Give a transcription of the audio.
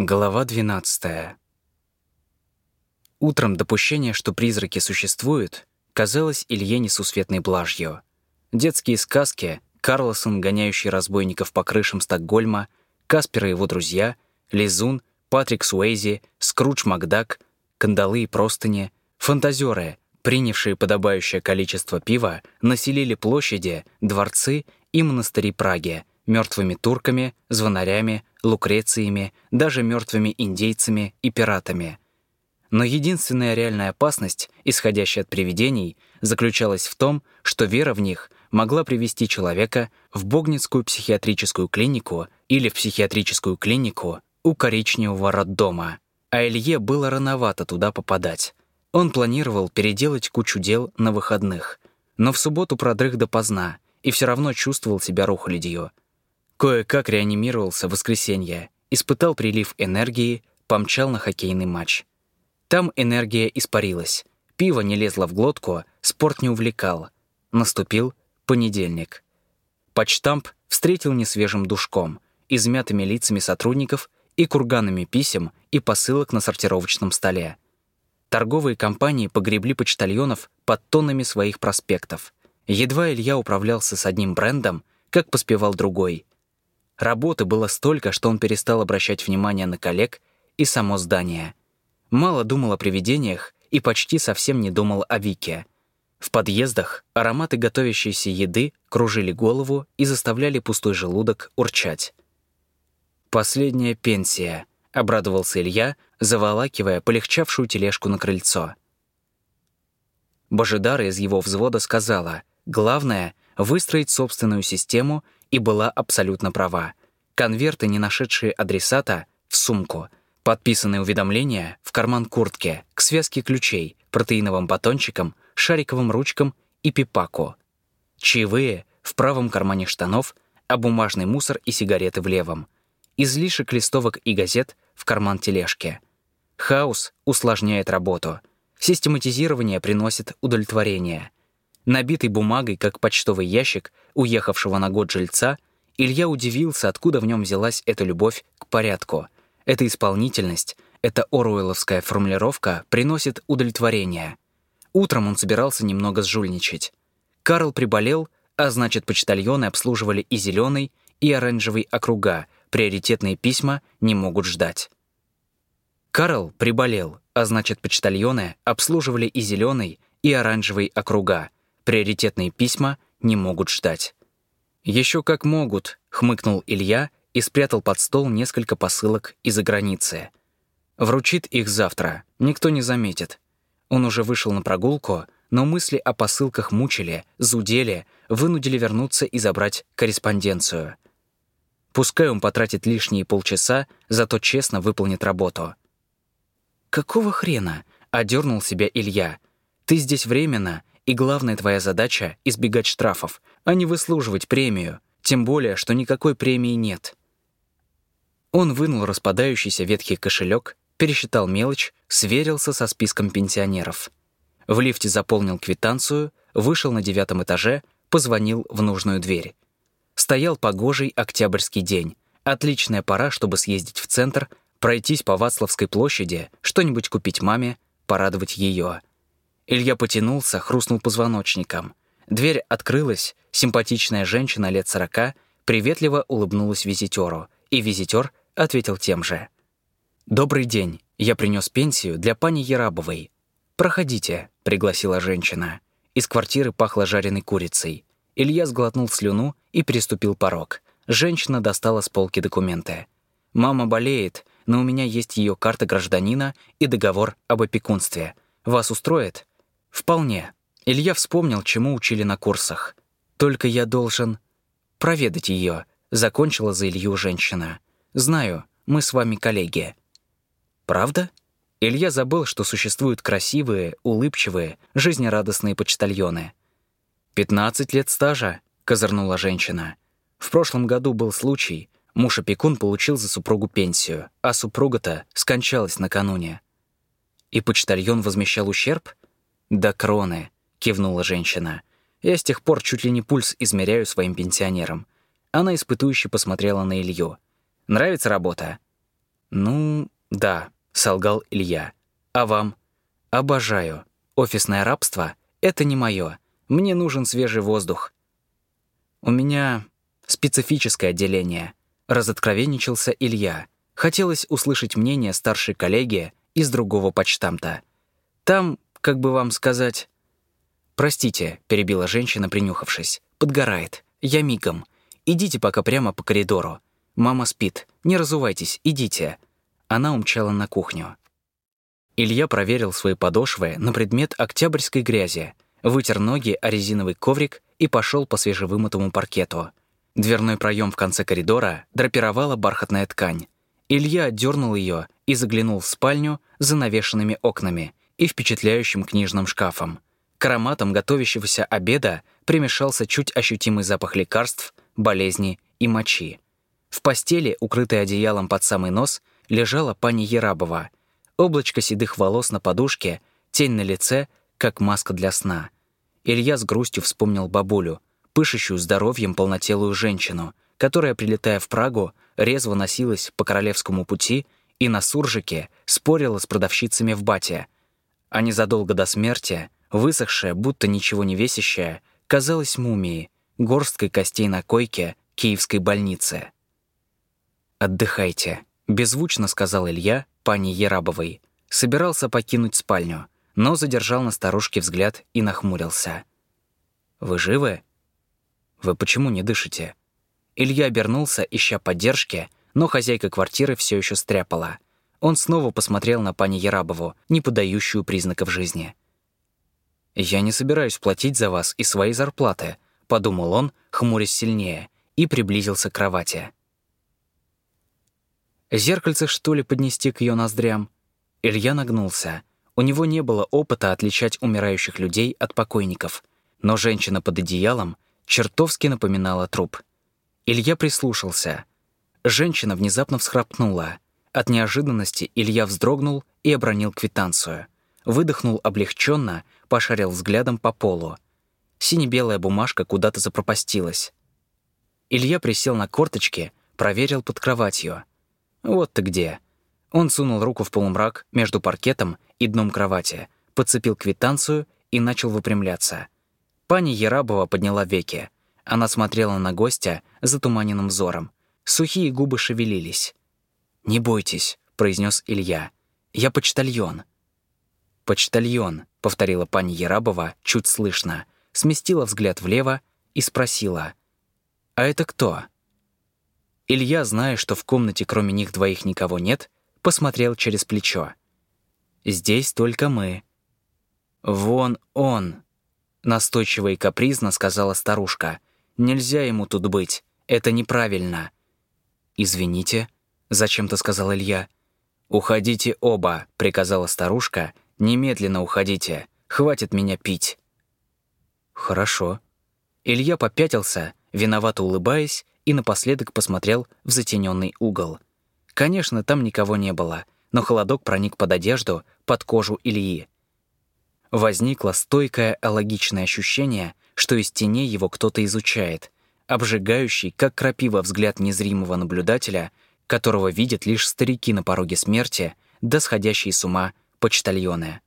Глава 12. Утром допущение, что призраки существуют, казалось Илье несусветной блажью. Детские сказки, Карлосон, гоняющий разбойников по крышам Стокгольма, Каспер и его друзья, Лизун, Патрик Суэйзи, Скрудж Макдак, кандалы и простыни, фантазеры, принявшие подобающее количество пива, населили площади, дворцы и монастыри Праги мертвыми турками, звонарями, лукрециями, даже мертвыми индейцами и пиратами. Но единственная реальная опасность, исходящая от привидений, заключалась в том, что вера в них могла привести человека в Богницкую психиатрическую клинику или в психиатрическую клинику у коричневого роддома. А Илье было рановато туда попадать. Он планировал переделать кучу дел на выходных, но в субботу продрых допоздна и все равно чувствовал себя рухлядью. Кое-как реанимировался в воскресенье, испытал прилив энергии, помчал на хоккейный матч. Там энергия испарилась, пиво не лезло в глотку, спорт не увлекал. Наступил понедельник. Почтамп встретил несвежим душком, измятыми лицами сотрудников и курганами писем и посылок на сортировочном столе. Торговые компании погребли почтальонов под тоннами своих проспектов. Едва Илья управлялся с одним брендом, как поспевал другой. Работы было столько, что он перестал обращать внимание на коллег и само здание. Мало думал о привидениях и почти совсем не думал о Вике. В подъездах ароматы готовящейся еды кружили голову и заставляли пустой желудок урчать. «Последняя пенсия», — обрадовался Илья, заволакивая полегчавшую тележку на крыльцо. Божидара из его взвода сказала, «Главное — выстроить собственную систему — и была абсолютно права. Конверты, не нашедшие адресата, в сумку. Подписанные уведомления в карман куртки, к связке ключей, протеиновым батончикам, шариковым ручкам и пипаку. Чаевые в правом кармане штанов, а бумажный мусор и сигареты в левом. Излишек листовок и газет в карман тележки. Хаос усложняет работу. Систематизирование приносит удовлетворение — Набитый бумагой, как почтовый ящик, уехавшего на год жильца, Илья удивился, откуда в нем взялась эта любовь к порядку. Эта исполнительность, эта оруэлловская формулировка приносит удовлетворение. Утром он собирался немного сжульничать. Карл приболел, а значит, почтальоны обслуживали и зеленый, и оранжевый округа, приоритетные письма не могут ждать. Карл приболел, а значит, почтальоны обслуживали и зеленый, и оранжевый округа, Приоритетные письма не могут ждать. «Еще как могут», — хмыкнул Илья и спрятал под стол несколько посылок из-за границы. Вручит их завтра, никто не заметит. Он уже вышел на прогулку, но мысли о посылках мучили, зудели, вынудили вернуться и забрать корреспонденцию. Пускай он потратит лишние полчаса, зато честно выполнит работу. «Какого хрена?» — одернул себя Илья. «Ты здесь временно, и главная твоя задача — избегать штрафов, а не выслуживать премию, тем более, что никакой премии нет. Он вынул распадающийся ветхий кошелек, пересчитал мелочь, сверился со списком пенсионеров. В лифте заполнил квитанцию, вышел на девятом этаже, позвонил в нужную дверь. Стоял погожий октябрьский день. Отличная пора, чтобы съездить в центр, пройтись по Вацлавской площади, что-нибудь купить маме, порадовать ее. Илья потянулся, хрустнул позвоночником. Дверь открылась, симпатичная женщина лет сорока приветливо улыбнулась визитеру, и визитер ответил тем же. «Добрый день. Я принес пенсию для пани Ярабовой. Проходите», — пригласила женщина. Из квартиры пахло жареной курицей. Илья сглотнул слюну и переступил порог. Женщина достала с полки документы. «Мама болеет, но у меня есть ее карта гражданина и договор об опекунстве. Вас устроит?» Вполне. Илья вспомнил, чему учили на курсах. Только я должен проведать ее, закончила за Илью женщина. Знаю, мы с вами коллеги. Правда? Илья забыл, что существуют красивые, улыбчивые, жизнерадостные почтальоны. «Пятнадцать лет стажа», — козырнула женщина. В прошлом году был случай. Муж-опекун получил за супругу пенсию, а супруга-то скончалась накануне. И почтальон возмещал ущерб? «До кроны», — кивнула женщина. «Я с тех пор чуть ли не пульс измеряю своим пенсионерам». Она испытующе посмотрела на Илью. «Нравится работа?» «Ну, да», — солгал Илья. «А вам?» «Обожаю. Офисное рабство — это не мое. Мне нужен свежий воздух». «У меня специфическое отделение», — разоткровенничался Илья. Хотелось услышать мнение старшей коллеги из другого почтамта. «Там, как бы вам сказать...» «Простите», — перебила женщина, принюхавшись. «Подгорает. Я мигом. Идите пока прямо по коридору. Мама спит. Не разувайтесь, идите». Она умчала на кухню. Илья проверил свои подошвы на предмет октябрьской грязи, вытер ноги о резиновый коврик и пошел по свежевымытому паркету. Дверной проем в конце коридора драпировала бархатная ткань. Илья отдернул ее и заглянул в спальню за навешенными окнами и впечатляющим книжным шкафом. К ароматам готовящегося обеда примешался чуть ощутимый запах лекарств, болезни и мочи. В постели, укрытой одеялом под самый нос, лежала пани Ерабова. Облачко седых волос на подушке, тень на лице, как маска для сна. Илья с грустью вспомнил бабулю, пышущую здоровьем полнотелую женщину, которая, прилетая в Прагу, резво носилась по королевскому пути и на суржике спорила с продавщицами в бате. А незадолго до смерти, высохшая, будто ничего не весящая, казалась мумией, горсткой костей на койке киевской больницы. «Отдыхайте», — беззвучно сказал Илья пани Ерабовой. Собирался покинуть спальню, но задержал на старушке взгляд и нахмурился. «Вы живы? Вы почему не дышите?» Илья обернулся, ища поддержки, но хозяйка квартиры все еще стряпала. Он снова посмотрел на пани Ерабову, не подающую признаков жизни. «Я не собираюсь платить за вас и свои зарплаты», — подумал он, хмурясь сильнее, и приблизился к кровати. Зеркальце, что ли, поднести к ее ноздрям? Илья нагнулся. У него не было опыта отличать умирающих людей от покойников. Но женщина под одеялом чертовски напоминала труп. Илья прислушался. Женщина внезапно всхрапнула. От неожиданности Илья вздрогнул и обронил квитанцию. Выдохнул облегченно, пошарил взглядом по полу. Сине-белая бумажка куда-то запропастилась. Илья присел на корточки, проверил под кроватью — «Вот ты где». Он сунул руку в полумрак между паркетом и дном кровати, подцепил квитанцию и начал выпрямляться. Пани Ерабова подняла веки. Она смотрела на гостя затуманенным взором. Сухие губы шевелились. «Не бойтесь», — произнес Илья. «Я почтальон». «Почтальон», — повторила пани Ерабова чуть слышно, сместила взгляд влево и спросила. «А это кто?» Илья, зная, что в комнате кроме них двоих никого нет, посмотрел через плечо. «Здесь только мы». «Вон он», — настойчиво и капризно сказала старушка. «Нельзя ему тут быть. Это неправильно». «Извините», — зачем-то сказал Илья. «Уходите оба», — приказала старушка. «Немедленно уходите. Хватит меня пить». «Хорошо». Илья попятился, виновато улыбаясь, и напоследок посмотрел в затененный угол. Конечно, там никого не было, но холодок проник под одежду, под кожу Ильи. Возникло стойкое алогичное ощущение, что из теней его кто-то изучает, обжигающий, как крапива взгляд незримого наблюдателя, которого видят лишь старики на пороге смерти, да сходящие с ума почтальоны.